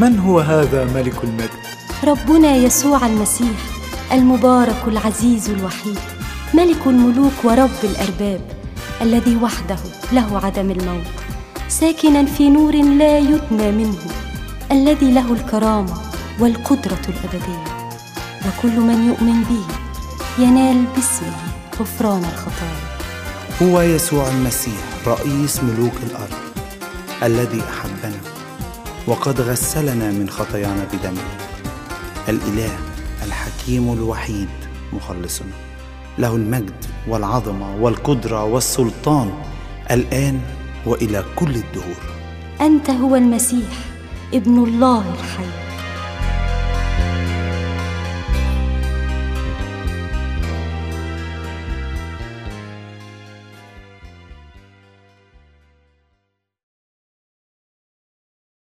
من هو هذا ملك المجد؟ ربنا يسوع المسيح المبارك العزيز الوحيد ملك الملوك ورب الأرباب الذي وحده له عدم الموت ساكنا في نور لا يدنى منه الذي له الكرامة والقدرة الأبدية. وكل من يؤمن به ينال باسمه غفران الخطايا. هو يسوع المسيح رئيس ملوك الأرض الذي أحبنا. وقد غسلنا من خطايانا بدمه. الإله الحكيم الوحيد مخلصنا. له المجد والعظمة والقدرة والسلطان. الآن وإلى كل الدهور. أنت هو المسيح ابن الله الحي.